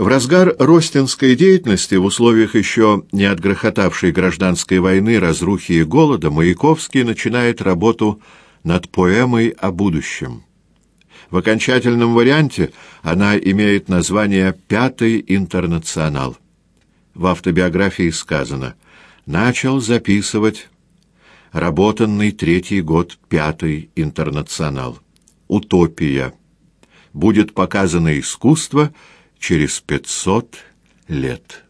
В разгар ростинской деятельности, в условиях еще не отгрохотавшей гражданской войны, разрухи и голода, Маяковский начинает работу над поэмой о будущем. В окончательном варианте она имеет название «Пятый интернационал». В автобиографии сказано «Начал записывать работанный третий год «Пятый интернационал». Утопия. Будет показано искусство через пятьсот лет.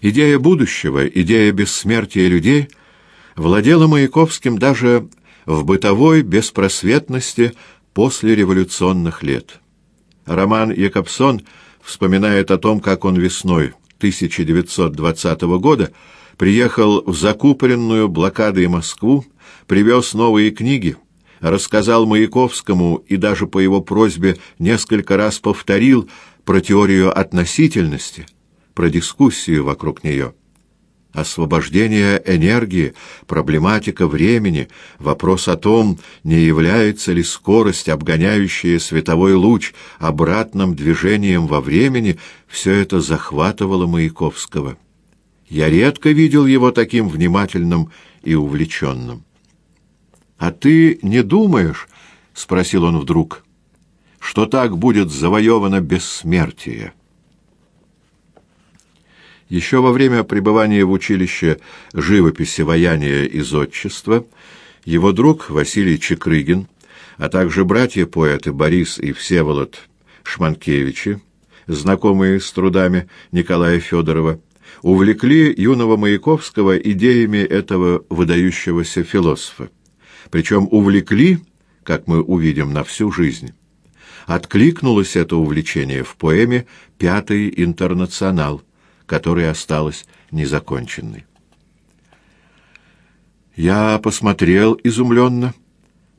Идея будущего, идея бессмертия людей владела Маяковским даже в бытовой беспросветности после революционных лет. Роман Якобсон вспоминает о том, как он весной 1920 года приехал в закупоренную блокадой Москву, привез новые книги, рассказал Маяковскому и даже по его просьбе несколько раз повторил про теорию относительности, про дискуссию вокруг нее. Освобождение энергии, проблематика времени, вопрос о том, не является ли скорость, обгоняющая световой луч, обратным движением во времени, все это захватывало Маяковского. Я редко видел его таким внимательным и увлеченным. «А ты не думаешь, — спросил он вдруг, — что так будет завоевано бессмертие?» Еще во время пребывания в училище живописи, ваяния и зодчества его друг Василий Чекрыгин, а также братья-поэты Борис и Всеволод Шманкевичи, знакомые с трудами Николая Федорова, увлекли юного Маяковского идеями этого выдающегося философа. Причем увлекли, как мы увидим, на всю жизнь. Откликнулось это увлечение в поэме «Пятый интернационал», которая осталась незаконченной. Я посмотрел изумленно,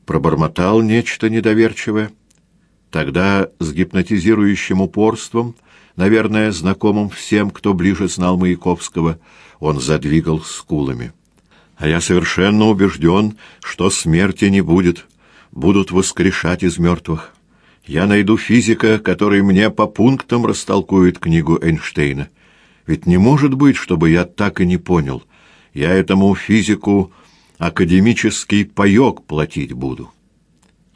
пробормотал нечто недоверчивое. Тогда с гипнотизирующим упорством, наверное, знакомым всем, кто ближе знал Маяковского, он задвигал скулами. А я совершенно убежден, что смерти не будет, будут воскрешать из мертвых. Я найду физика, который мне по пунктам растолкует книгу Эйнштейна. Ведь не может быть, чтобы я так и не понял. Я этому физику академический паёк платить буду.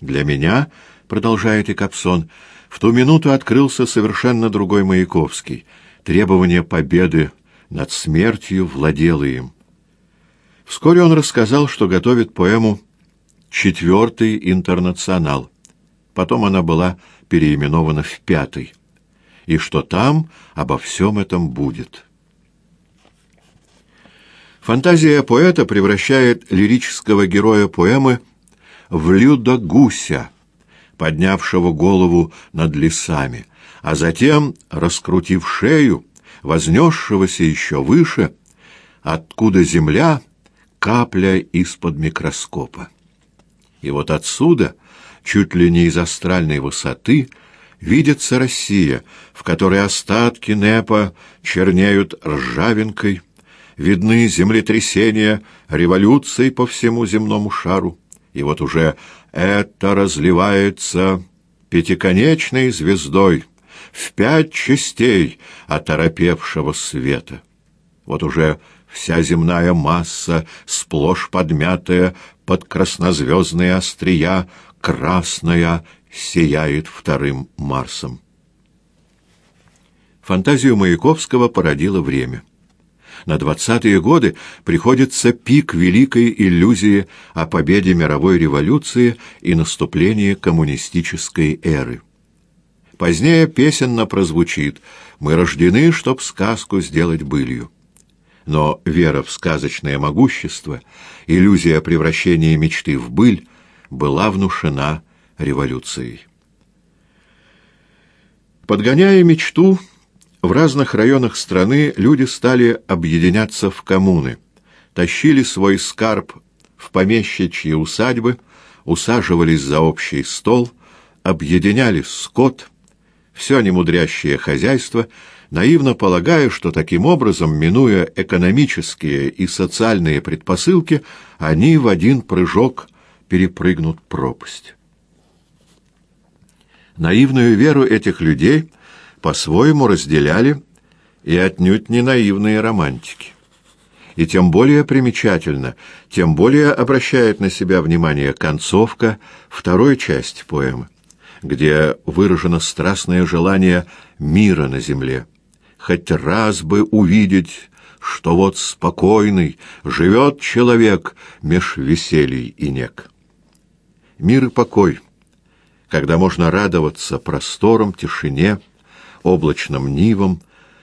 Для меня, продолжает Икапсон, в ту минуту открылся совершенно другой Маяковский. Требование победы над смертью владело им. Вскоре он рассказал, что готовит поэму «Четвертый интернационал». Потом она была переименована в «Пятый» и что там обо всем этом будет. Фантазия поэта превращает лирического героя поэмы в Люда Гуся, поднявшего голову над лесами, а затем, раскрутив шею, вознесшегося еще выше, откуда земля — капля из-под микроскопа. И вот отсюда, чуть ли не из астральной высоты, — видится Россия, в которой остатки НЭПа чернеют ржавинкой, видны землетрясения, революции по всему земному шару, и вот уже это разливается пятиконечной звездой в пять частей оторопевшего света. Вот уже вся земная масса, сплошь подмятая под краснозвездные острия, красная сияет вторым Марсом. Фантазию Маяковского породило время. На двадцатые годы приходится пик великой иллюзии о победе мировой революции и наступлении коммунистической эры. Позднее песенно прозвучит «Мы рождены, чтоб сказку сделать былью». Но вера в сказочное могущество, иллюзия превращения мечты в быль была внушена революцией. Подгоняя мечту, в разных районах страны люди стали объединяться в коммуны, тащили свой скарб в помещичьи усадьбы, усаживались за общий стол, объединяли скот, все немудрящее хозяйство, наивно полагая, что таким образом, минуя экономические и социальные предпосылки, они в один прыжок перепрыгнут пропасть. Наивную веру этих людей по-своему разделяли и отнюдь не наивные романтики. И тем более примечательно, тем более обращает на себя внимание концовка второй части поэмы, где выражено страстное желание мира на земле. Хоть раз бы увидеть, что вот спокойный живет человек меж веселий и нек. Мир и покой, когда можно радоваться просторам, тишине, облачным нивам,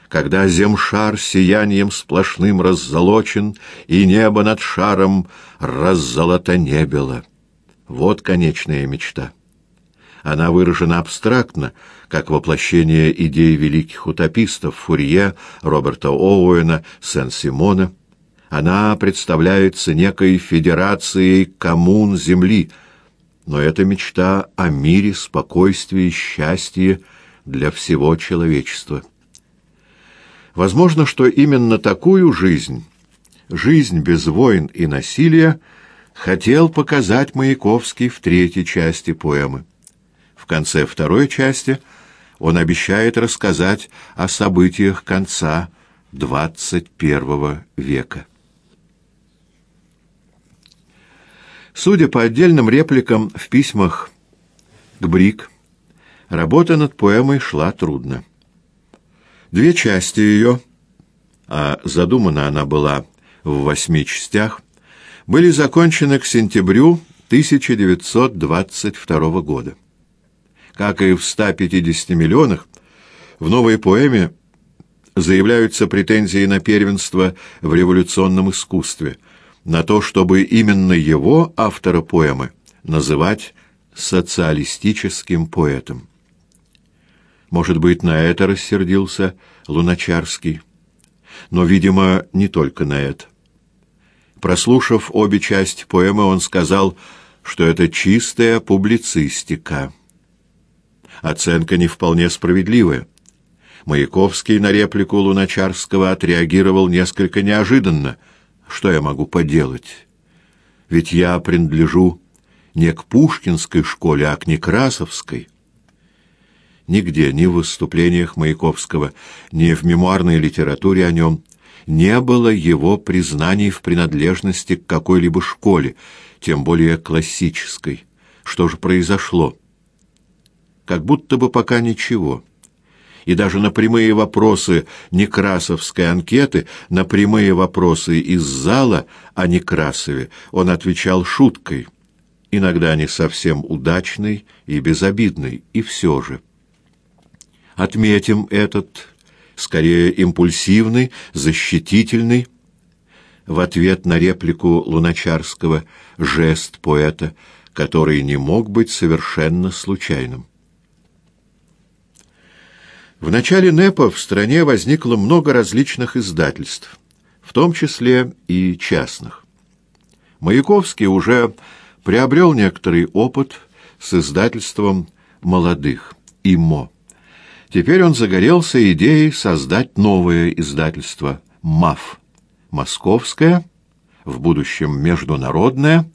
когда земшар сиянием сплошным раззолочен, и небо над шаром раззолотонебело. Вот конечная мечта. Она выражена абстрактно, как воплощение идей великих утопистов Фурье, Роберта Оуэна, Сен-Симона. Она представляется некой федерацией коммун Земли, но это мечта о мире, спокойствии, счастье для всего человечества. Возможно, что именно такую жизнь, жизнь без войн и насилия, хотел показать Маяковский в третьей части поэмы. В конце второй части он обещает рассказать о событиях конца XXI века. Судя по отдельным репликам в письмах к Брик, работа над поэмой шла трудно. Две части ее, а задумана она была в восьми частях, были закончены к сентябрю 1922 года. Как и в 150 миллионах, в новой поэме заявляются претензии на первенство в революционном искусстве, на то, чтобы именно его, автора поэмы, называть социалистическим поэтом. Может быть, на это рассердился Луначарский. Но, видимо, не только на это. Прослушав обе части поэмы, он сказал, что это чистая публицистика. Оценка не вполне справедливая. Маяковский на реплику Луначарского отреагировал несколько неожиданно. Что я могу поделать? Ведь я принадлежу не к пушкинской школе, а к Некрасовской. Нигде, ни в выступлениях Маяковского, ни в мемуарной литературе о нем не было его признаний в принадлежности к какой-либо школе, тем более классической. Что же произошло? Как будто бы пока ничего. И даже на прямые вопросы Некрасовской анкеты, на прямые вопросы из зала о Некрасове он отвечал шуткой, иногда не совсем удачной и безобидной, и все же. Отметим этот, скорее импульсивный, защитительный, в ответ на реплику Луначарского жест поэта, который не мог быть совершенно случайным. В начале НЭПа в стране возникло много различных издательств, в том числе и частных. Маяковский уже приобрел некоторый опыт с издательством молодых, ИМО. Теперь он загорелся идеей создать новое издательство МАФ, Московская, в будущем Международная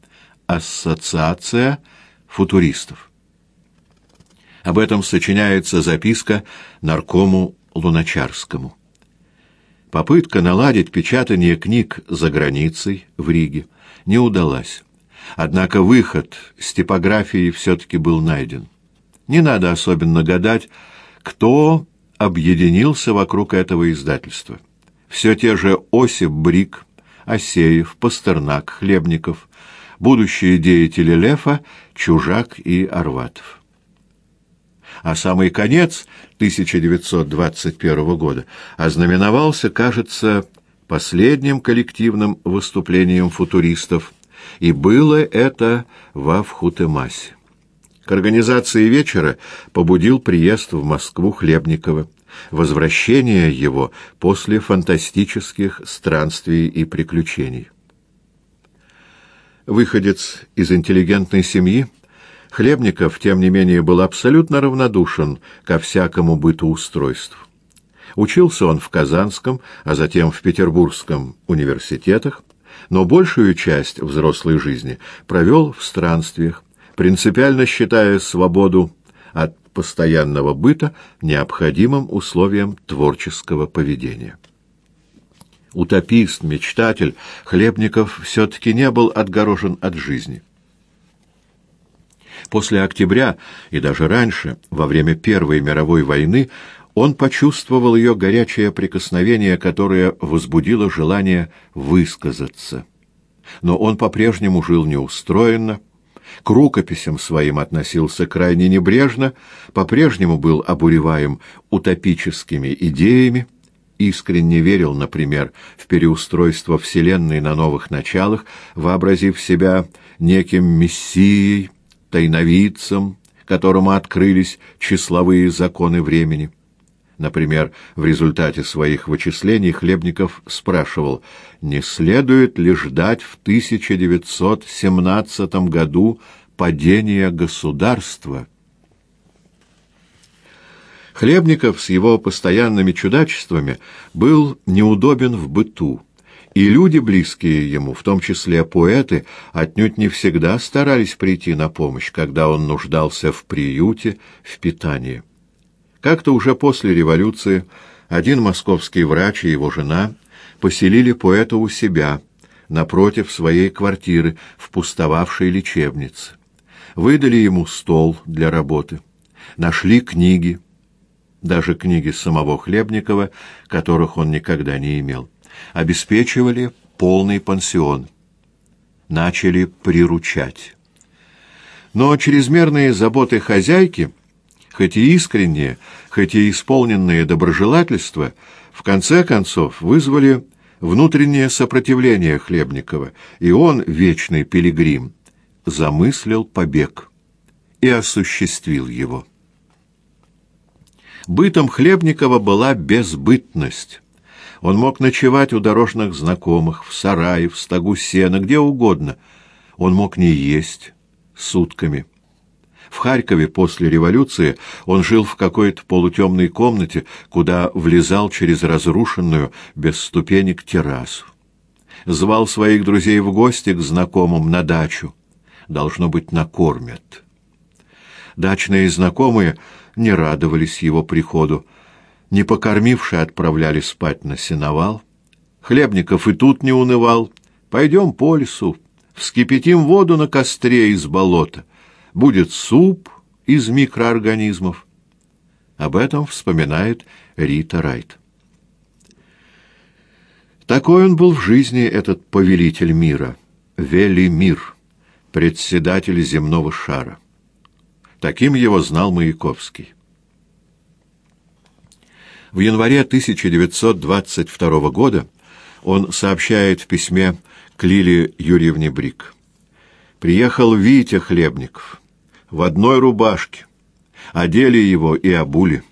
ассоциация футуристов. Об этом сочиняется записка наркому Луначарскому. Попытка наладить печатание книг за границей в Риге не удалась. Однако выход с типографией все-таки был найден. Не надо особенно гадать, кто объединился вокруг этого издательства? Все те же Осип Брик, Осеев, Пастернак, Хлебников, будущие деятели Лефа, Чужак и Арватов. А самый конец 1921 года ознаменовался, кажется, последним коллективным выступлением футуристов, и было это во Вхутемасе. К организации вечера побудил приезд в Москву Хлебникова, возвращение его после фантастических странствий и приключений. Выходец из интеллигентной семьи, Хлебников, тем не менее, был абсолютно равнодушен ко всякому бытоустройству. Учился он в Казанском, а затем в Петербургском университетах, но большую часть взрослой жизни провел в странствиях, принципиально считая свободу от постоянного быта необходимым условием творческого поведения. Утопист, мечтатель, Хлебников все-таки не был отгорожен от жизни. После октября и даже раньше, во время Первой мировой войны, он почувствовал ее горячее прикосновение, которое возбудило желание высказаться. Но он по-прежнему жил неустроенно, к рукописям своим относился крайне небрежно, по-прежнему был обуреваем утопическими идеями, искренне верил, например, в переустройство Вселенной на новых началах, вообразив себя неким мессией, тайновидцем, которому открылись числовые законы времени. Например, в результате своих вычислений Хлебников спрашивал, не следует ли ждать в 1917 году падения государства. Хлебников с его постоянными чудачествами был неудобен в быту, и люди, близкие ему, в том числе поэты, отнюдь не всегда старались прийти на помощь, когда он нуждался в приюте, в питании. Как-то уже после революции один московский врач и его жена поселили поэта у себя, напротив своей квартиры, в пустовавшей лечебнице. Выдали ему стол для работы. Нашли книги, даже книги самого Хлебникова, которых он никогда не имел. Обеспечивали полный пансион. Начали приручать. Но чрезмерные заботы хозяйки — хоть и искренние, хоть и исполненные доброжелательства, в конце концов вызвали внутреннее сопротивление Хлебникова, и он, вечный пилигрим, замыслил побег и осуществил его. Бытом Хлебникова была безбытность. Он мог ночевать у дорожных знакомых, в сарае, в стогу сена, где угодно. Он мог не есть сутками. В Харькове после революции он жил в какой-то полутемной комнате, куда влезал через разрушенную, без ступенек, террасу. Звал своих друзей в гости к знакомым на дачу. Должно быть, накормят. Дачные знакомые не радовались его приходу. Не покормивши, отправляли спать на сеновал. Хлебников и тут не унывал. «Пойдем по лесу, вскипятим воду на костре из болота» будет суп из микроорганизмов. Об этом вспоминает Рита Райт. Такой он был в жизни, этот повелитель мира, Велимир, председатель земного шара. Таким его знал Маяковский. В январе 1922 года он сообщает в письме к Лиле Юрьевне Брик. «Приехал Витя Хлебников» в одной рубашке. Одели его и обули.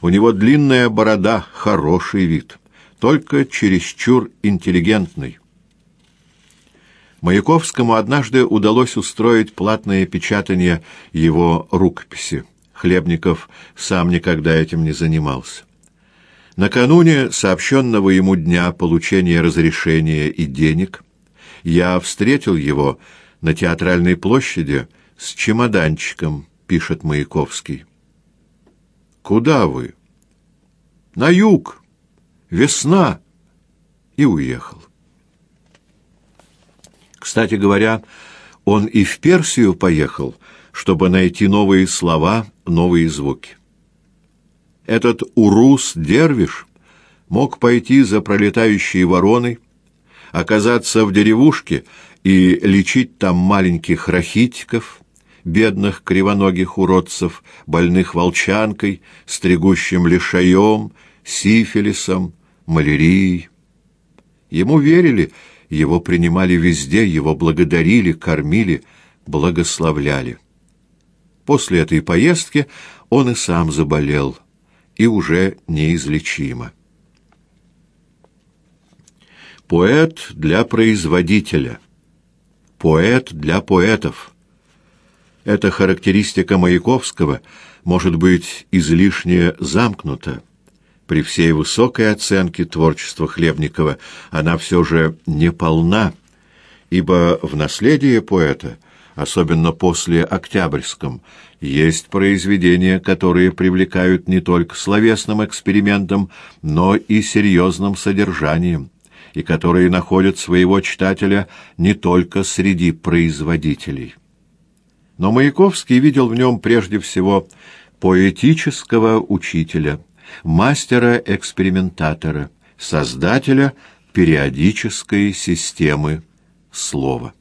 У него длинная борода, хороший вид, только чересчур интеллигентный. Маяковскому однажды удалось устроить платное печатание его рукописи. Хлебников сам никогда этим не занимался. Накануне сообщенного ему дня получения разрешения и денег я встретил его на театральной площади с чемоданчиком, пишет Маяковский. Куда вы? На юг. Весна. И уехал. Кстати говоря, он и в Персию поехал, чтобы найти новые слова, новые звуки. Этот урус-дервиш мог пойти за пролетающей вороной, оказаться в деревушке и лечить там маленьких рахитиков, бедных кривоногих уродцев, больных волчанкой, стригущим лишаем, сифилисом, малярией. Ему верили, его принимали везде, его благодарили, кормили, благословляли. После этой поездки он и сам заболел, и уже неизлечимо. Поэт для производителя, поэт для поэтов — эта характеристика Маяковского может быть излишне замкнута. При всей высокой оценке творчества Хлебникова она все же не полна, ибо в наследие поэта особенно после Октябрьском, есть произведения, которые привлекают не только словесным экспериментом, но и серьезным содержанием, и которые находят своего читателя не только среди производителей. Но Маяковский видел в нем прежде всего поэтического учителя, мастера-экспериментатора, создателя периодической системы слова.